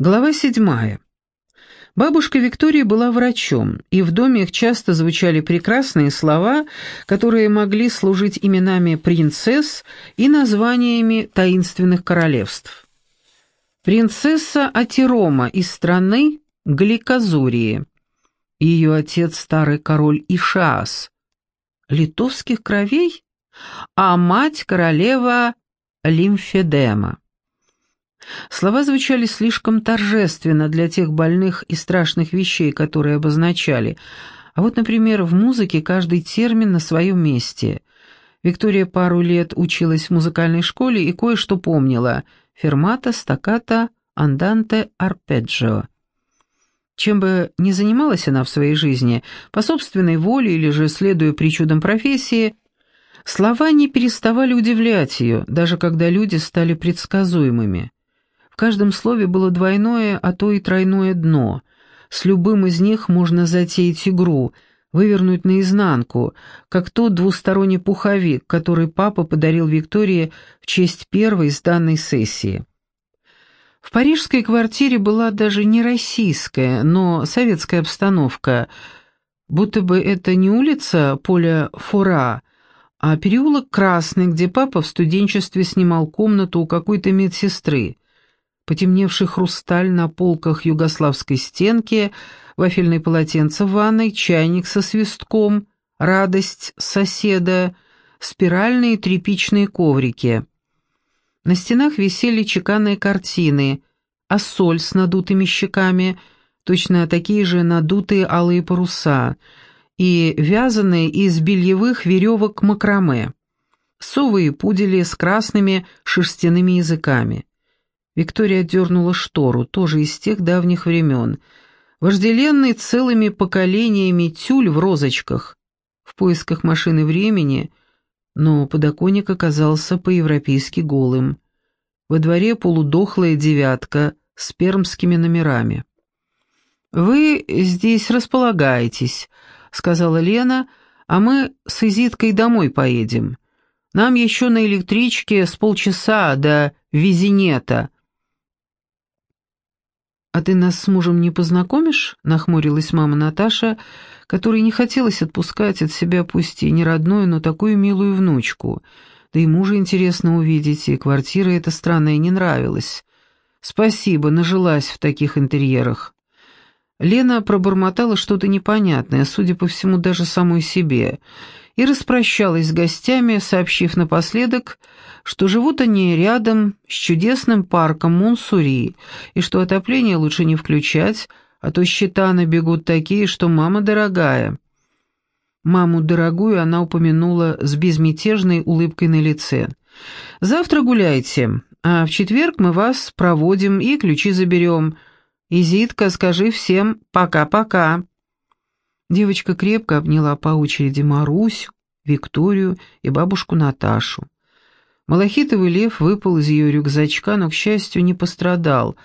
Глава седьмая. Бабушка Виктория была врачом, и в доме их часто звучали прекрасные слова, которые могли служить именами принцесс и названиями таинственных королевств. Принцесса Атирома из страны Гликозурии. Ее отец старый король Ишаас. Литовских кровей? А мать королева Лимфедема. Слова звучали слишком торжественно для тех больных и страшных вещей, которые обозначали. А вот, например, в музыке каждый термин на своем месте. Виктория пару лет училась в музыкальной школе и кое-что помнила. Фермата, стаккато, анданте, арпеджио. Чем бы ни занималась она в своей жизни, по собственной воле или же следуя причудам профессии, слова не переставали удивлять ее, даже когда люди стали предсказуемыми каждом слове было двойное, а то и тройное дно. С любым из них можно затеять игру, вывернуть наизнанку, как тот двусторонний пуховик, который папа подарил Виктории в честь первой сданной сессии. В парижской квартире была даже не российская, но советская обстановка, будто бы это не улица Поля Фура, а переулок Красный, где папа в студенчестве снимал комнату у какой-то медсестры потемневший хрусталь на полках югославской стенки, вафельное полотенце в ванной, чайник со свистком, радость соседа, спиральные тряпичные коврики. На стенах висели чеканные картины, а соль с надутыми щеками, точно такие же надутые алые паруса, и вязаные из бельевых веревок макраме, совы и пудели с красными шерстяными языками. Виктория дернула штору, тоже из тех давних времен. Вожделенный целыми поколениями тюль в розочках. В поисках машины времени, но подоконник оказался по-европейски голым. Во дворе полудохлая девятка с пермскими номерами. «Вы здесь располагаетесь», — сказала Лена, — «а мы с Изиткой домой поедем. Нам еще на электричке с полчаса до Визинета». «А ты нас с мужем не познакомишь?» — нахмурилась мама Наташа, которой не хотелось отпускать от себя пусть и не родную, но такую милую внучку. Да и мужа интересно увидеть, и квартира эта странная не нравилась. «Спасибо, нажилась в таких интерьерах». Лена пробормотала что-то непонятное, судя по всему, даже самой себе, и распрощалась с гостями, сообщив напоследок, что живут они рядом с чудесным парком Монсури, и что отопление лучше не включать, а то счета набегут такие, что мама дорогая. Маму дорогую она упомянула с безмятежной улыбкой на лице. «Завтра гуляйте, а в четверг мы вас проводим и ключи заберем. Изитка, скажи всем пока-пока». Девочка крепко обняла по очереди Марусю, Викторию и бабушку Наташу. Малахитовый лев выпал из ее рюкзачка, но, к счастью, не пострадал,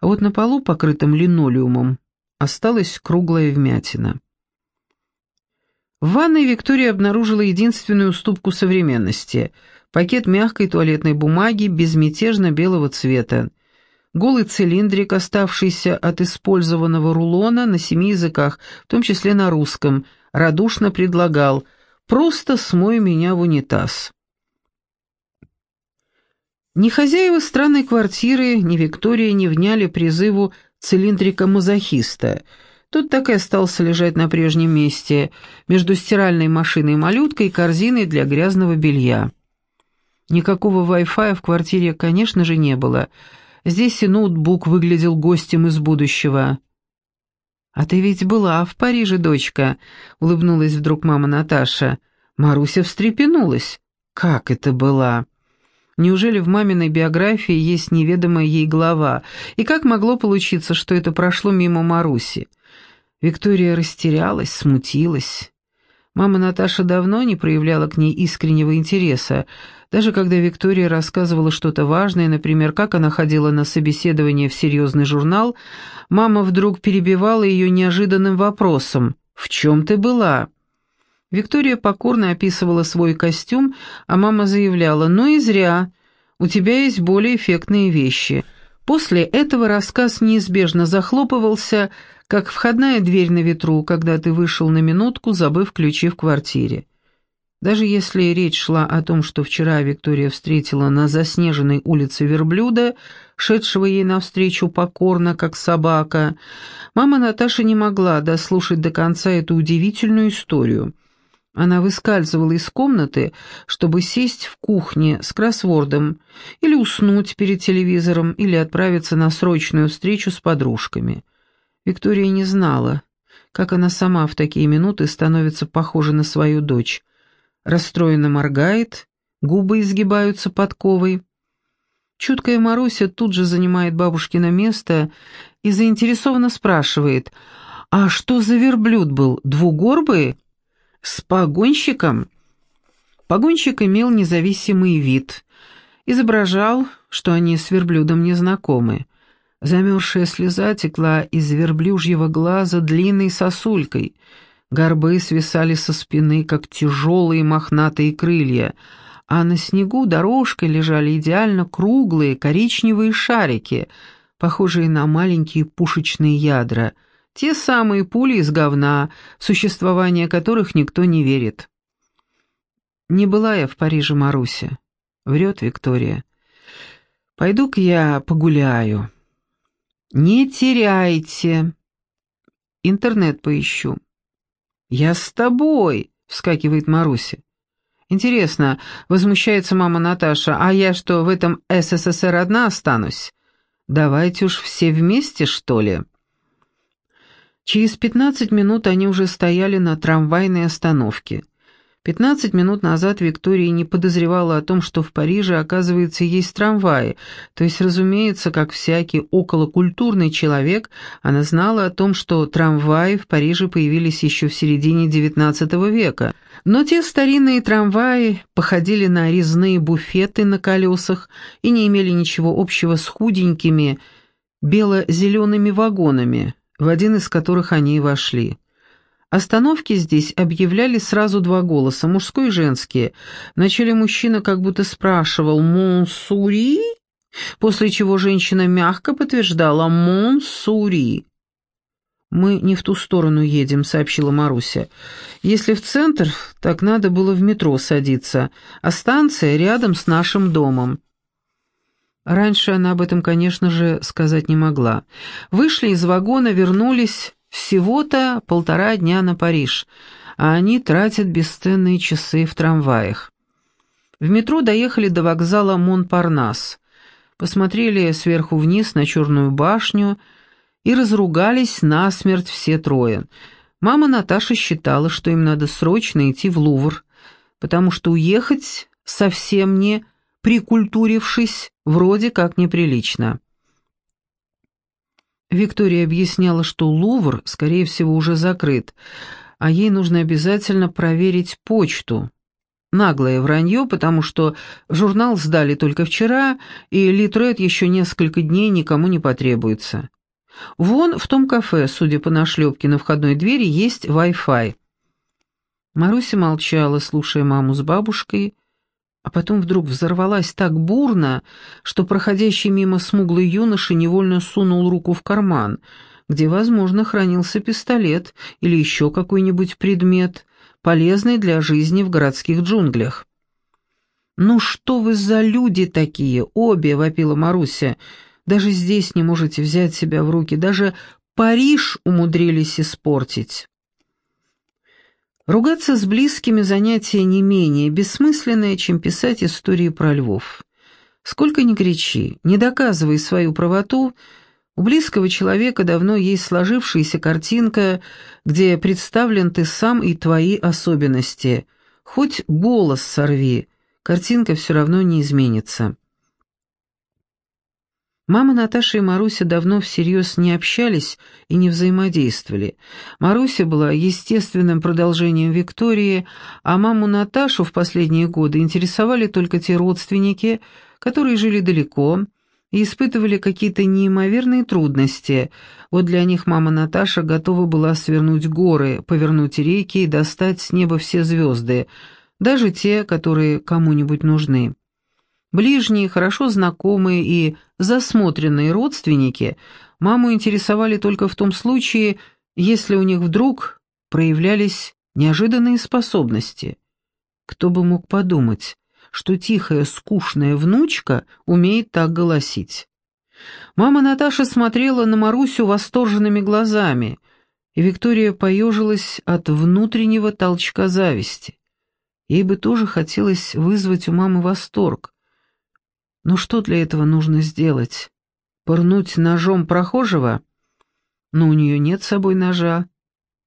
а вот на полу, покрытом линолеумом, осталась круглая вмятина. В ванной Виктория обнаружила единственную уступку современности — пакет мягкой туалетной бумаги безмятежно белого цвета. Голый цилиндрик, оставшийся от использованного рулона на семи языках, в том числе на русском, радушно предлагал «просто смой меня в унитаз». Ни хозяева странной квартиры, ни Виктория не вняли призыву цилиндрика-мазохиста. Тот так и остался лежать на прежнем месте, между стиральной машиной-малюткой и корзиной для грязного белья. Никакого Wi-Fi в квартире, конечно же, не было. Здесь и ноутбук выглядел гостем из будущего. «А ты ведь была в Париже, дочка», — улыбнулась вдруг мама Наташа. Маруся встрепенулась. «Как это была?» Неужели в маминой биографии есть неведомая ей глава? И как могло получиться, что это прошло мимо Маруси? Виктория растерялась, смутилась. Мама Наташа давно не проявляла к ней искреннего интереса. Даже когда Виктория рассказывала что-то важное, например, как она ходила на собеседование в серьезный журнал, мама вдруг перебивала ее неожиданным вопросом «В чем ты была?» Виктория покорно описывала свой костюм, а мама заявляла, «Ну и зря, у тебя есть более эффектные вещи. После этого рассказ неизбежно захлопывался, как входная дверь на ветру, когда ты вышел на минутку, забыв ключи в квартире. Даже если речь шла о том, что вчера Виктория встретила на заснеженной улице верблюда, шедшего ей навстречу покорно, как собака, мама Наташи не могла дослушать до конца эту удивительную историю. Она выскальзывала из комнаты, чтобы сесть в кухне с кроссвордом, или уснуть перед телевизором, или отправиться на срочную встречу с подружками. Виктория не знала, как она сама в такие минуты становится похожа на свою дочь расстроенно моргает, губы изгибаются подковой. Чуткая Маруся тут же занимает бабушкино место и заинтересованно спрашивает, «А что за верблюд был, двугорбый? С погонщиком?» Погонщик имел независимый вид, изображал, что они с верблюдом не знакомы. Замерзшая слеза текла из верблюжьего глаза длинной сосулькой — Горбы свисали со спины, как тяжелые мохнатые крылья, а на снегу дорожкой лежали идеально круглые коричневые шарики, похожие на маленькие пушечные ядра, те самые пули из говна, в существование которых никто не верит. Не была я в Париже, Маруся. Врет Виктория. Пойду-ка я погуляю. Не теряйте. Интернет поищу. «Я с тобой!» — вскакивает Маруся. «Интересно, — возмущается мама Наташа, — а я что, в этом СССР одна останусь? Давайте уж все вместе, что ли?» Через пятнадцать минут они уже стояли на трамвайной остановке — Пятнадцать минут назад Виктория не подозревала о том, что в Париже, оказывается, есть трамваи, то есть, разумеется, как всякий околокультурный человек, она знала о том, что трамваи в Париже появились еще в середине XIX века. Но те старинные трамваи походили на резные буфеты на колесах и не имели ничего общего с худенькими бело-зелеными вагонами, в один из которых они и вошли. Остановки здесь объявляли сразу два голоса, мужской и женский. Вначале мужчина как будто спрашивал «Монсури?», после чего женщина мягко подтверждала «Монсури». «Мы не в ту сторону едем», — сообщила Маруся. «Если в центр, так надо было в метро садиться, а станция рядом с нашим домом». Раньше она об этом, конечно же, сказать не могла. Вышли из вагона, вернулись всего-то полтора дня на Париж, а они тратят бесценные часы в трамваях. В метро доехали до вокзала Монпарнас, посмотрели сверху вниз на Черную башню и разругались насмерть все трое. Мама Наташа считала, что им надо срочно идти в Лувр, потому что уехать совсем не прикультурившись вроде как неприлично. Виктория объясняла, что Лувр, скорее всего, уже закрыт, а ей нужно обязательно проверить почту. Наглое вранье, потому что журнал сдали только вчера, и Литред еще несколько дней никому не потребуется. Вон в том кафе, судя по нашлепке на входной двери, есть Wi-Fi. Маруся молчала, слушая маму с бабушкой, а потом вдруг взорвалась так бурно, что проходящий мимо смуглый юноша невольно сунул руку в карман, где, возможно, хранился пистолет или еще какой-нибудь предмет, полезный для жизни в городских джунглях. «Ну что вы за люди такие, обе!» — вопила Маруся. «Даже здесь не можете взять себя в руки, даже Париж умудрились испортить». Ругаться с близкими занятие не менее бессмысленное, чем писать истории про львов. Сколько ни кричи, не доказывай свою правоту, у близкого человека давно есть сложившаяся картинка, где представлен ты сам и твои особенности. Хоть голос сорви, картинка все равно не изменится. Мама Наташа и Маруся давно всерьез не общались и не взаимодействовали. Маруся была естественным продолжением Виктории, а маму Наташу в последние годы интересовали только те родственники, которые жили далеко и испытывали какие-то неимоверные трудности. Вот для них мама Наташа готова была свернуть горы, повернуть реки и достать с неба все звезды, даже те, которые кому-нибудь нужны. Ближние, хорошо знакомые и засмотренные родственники маму интересовали только в том случае, если у них вдруг проявлялись неожиданные способности. Кто бы мог подумать, что тихая, скучная внучка умеет так голосить. Мама Наташа смотрела на Марусю восторженными глазами, и Виктория поежилась от внутреннего толчка зависти. Ей бы тоже хотелось вызвать у мамы восторг. Но что для этого нужно сделать? Пырнуть ножом прохожего? Но у нее нет с собой ножа.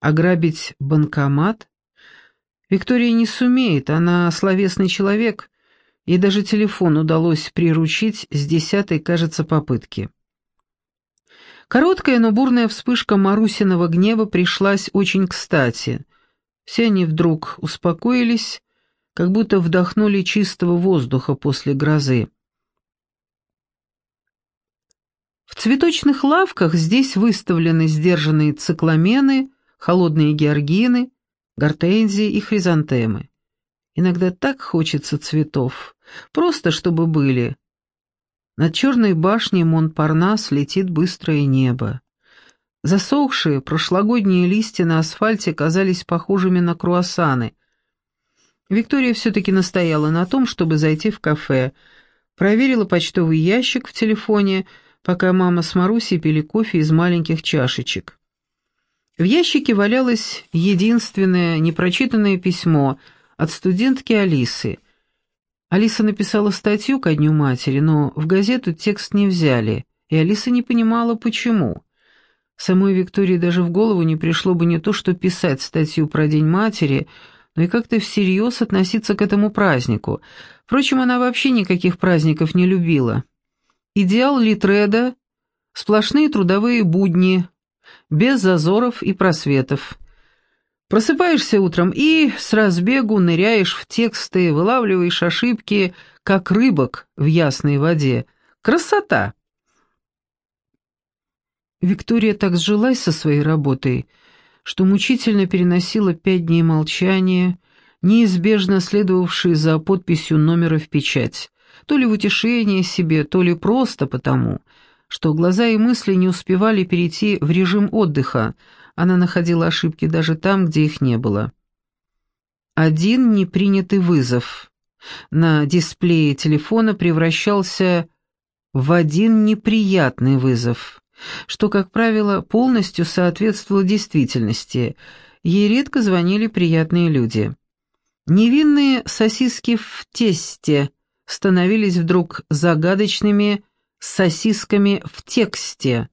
Ограбить банкомат? Виктория не сумеет, она словесный человек, и даже телефон удалось приручить с десятой, кажется, попытки. Короткая, но бурная вспышка Марусиного гнева пришлась очень кстати. Все они вдруг успокоились, как будто вдохнули чистого воздуха после грозы. В цветочных лавках здесь выставлены сдержанные цикламены, холодные георгины, гортензии и хризантемы. Иногда так хочется цветов, просто чтобы были. Над черной башней Монпарнас летит быстрое небо. Засохшие прошлогодние листья на асфальте казались похожими на круассаны. Виктория все-таки настояла на том, чтобы зайти в кафе. Проверила почтовый ящик в телефоне, пока мама с Марусей пили кофе из маленьких чашечек. В ящике валялось единственное непрочитанное письмо — от студентки Алисы. Алиса написала статью ко Дню матери, но в газету текст не взяли, и Алиса не понимала, почему. Самой Виктории даже в голову не пришло бы не то, что писать статью про День матери, но и как-то всерьез относиться к этому празднику. Впрочем, она вообще никаких праздников не любила. Идеал Литреда — сплошные трудовые будни, без зазоров и просветов. Просыпаешься утром и с разбегу ныряешь в тексты, вылавливаешь ошибки, как рыбок в ясной воде. Красота! Виктория так сжилась со своей работой, что мучительно переносила пять дней молчания, неизбежно следовавшие за подписью номера в печать, то ли в утешение себе, то ли просто потому, что глаза и мысли не успевали перейти в режим отдыха, она находила ошибки даже там, где их не было. Один непринятый вызов на дисплее телефона превращался в один неприятный вызов, что, как правило, полностью соответствовало действительности. Ей редко звонили приятные люди. Невинные сосиски в тесте становились вдруг загадочными сосисками в тексте,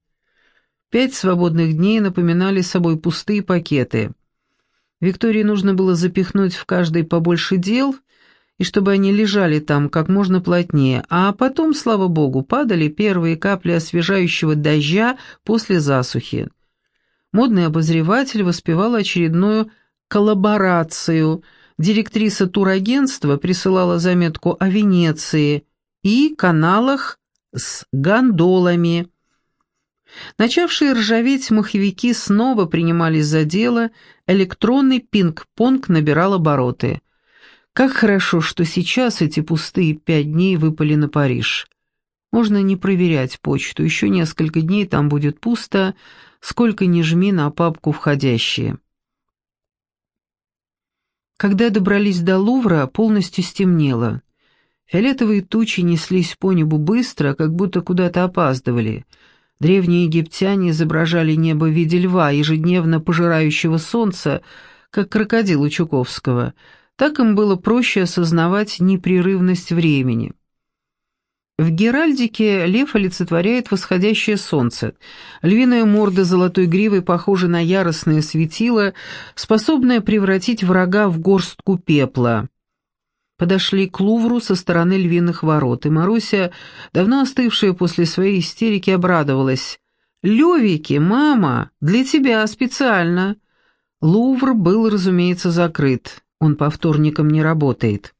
Пять свободных дней напоминали собой пустые пакеты. Виктории нужно было запихнуть в каждый побольше дел, и чтобы они лежали там как можно плотнее, а потом, слава богу, падали первые капли освежающего дождя после засухи. Модный обозреватель воспевал очередную коллаборацию. Директриса турагентства присылала заметку о Венеции и каналах с гондолами. Начавшие ржаветь маховики снова принимались за дело, электронный пинг-понг набирал обороты. Как хорошо, что сейчас эти пустые пять дней выпали на Париж. Можно не проверять почту, еще несколько дней там будет пусто, сколько ни жми на папку входящие. Когда добрались до Лувра, полностью стемнело. Фиолетовые тучи неслись по небу быстро, как будто куда-то опаздывали — Древние египтяне изображали небо в виде льва, ежедневно пожирающего солнце, как крокодил у Чуковского. Так им было проще осознавать непрерывность времени. В Геральдике лев олицетворяет восходящее солнце. Львиная морда золотой гривой похожа на яростное светило, способное превратить врага в горстку пепла подошли к Лувру со стороны львиных ворот, и Маруся, давно остывшая после своей истерики, обрадовалась. «Левики, мама, для тебя специально!» Лувр был, разумеется, закрыт, он по вторникам не работает.